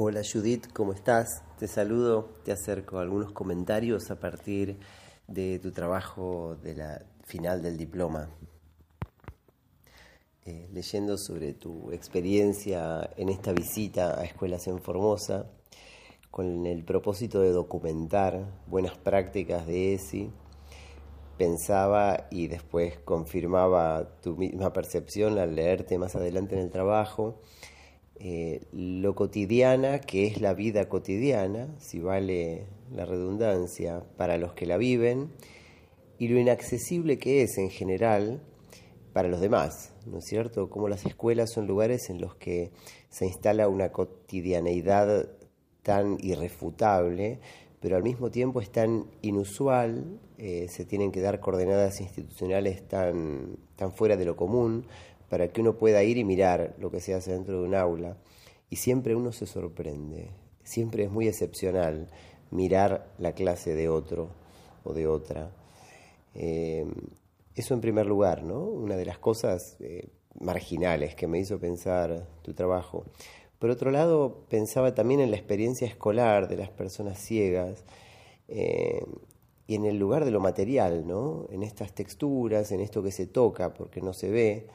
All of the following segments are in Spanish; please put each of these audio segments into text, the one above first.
Hola Judith, ¿cómo estás? Te saludo, te acerco algunos comentarios a partir de tu trabajo de la final del diploma. Eh, leyendo sobre tu experiencia en esta visita a escuelas en Formosa, con el propósito de documentar buenas prácticas de ESI, pensaba y después confirmaba tu misma percepción al leerte más adelante en el trabajo eh, lo cotidiana que es la vida cotidiana, si vale la redundancia, para los que la viven, y lo inaccesible que es en general para los demás, ¿no es cierto? Como las escuelas son lugares en los que se instala una cotidianeidad tan irrefutable, pero al mismo tiempo es tan inusual, eh, se tienen que dar coordenadas institucionales tan, tan fuera de lo común, para que uno pueda ir y mirar lo que se hace dentro de un aula. Y siempre uno se sorprende, siempre es muy excepcional mirar la clase de otro o de otra. Eh, eso en primer lugar, ¿no? Una de las cosas eh, marginales que me hizo pensar tu trabajo. Por otro lado, pensaba también en la experiencia escolar de las personas ciegas eh, y en el lugar de lo material, ¿no? En estas texturas, en esto que se toca porque no se ve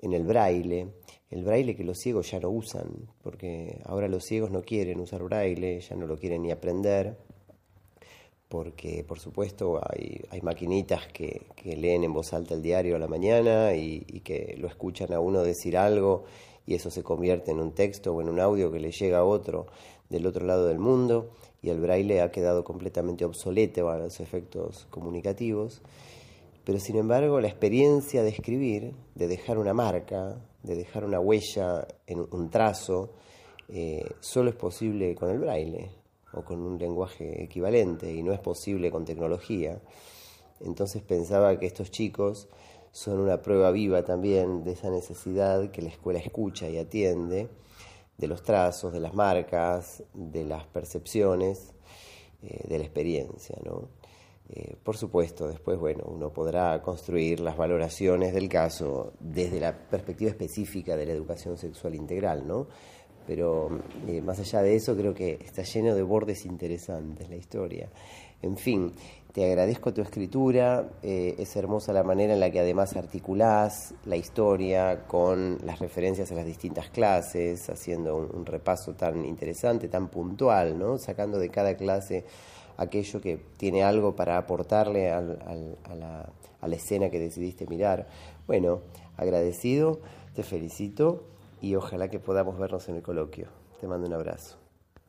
en el braille, el braille que los ciegos ya no usan, porque ahora los ciegos no quieren usar braille, ya no lo quieren ni aprender, porque por supuesto hay, hay maquinitas que, leen en voz alta el diario a la mañana y, y, que lo escuchan a uno decir algo y eso se convierte en un texto o en un audio que le llega a otro del otro lado del mundo y el braille ha quedado completamente obsoleto a los efectos comunicativos. Pero sin embargo, la experiencia de escribir, de dejar una marca, de dejar una huella en un trazo, eh, solo es posible con el braille o con un lenguaje equivalente y no es posible con tecnología. Entonces pensaba que estos chicos son una prueba viva también de esa necesidad que la escuela escucha y atiende, de los trazos, de las marcas, de las percepciones, eh, de la experiencia. ¿no? Eh, por supuesto, después, bueno, uno podrá construir las valoraciones del caso desde la perspectiva específica de la educación sexual integral, ¿no? Pero eh, más allá de eso, creo que está lleno de bordes interesantes la historia. En fin, te agradezco tu escritura, eh, es hermosa la manera en la que además articulás la historia con las referencias a las distintas clases, haciendo un, un repaso tan interesante, tan puntual, ¿no? Sacando de cada clase aquello que tiene algo para aportarle a, la, a la escena que decidiste mirar. Bueno, agradecido, te felicito y ojalá que podamos vernos en el coloquio. Te mando un abrazo.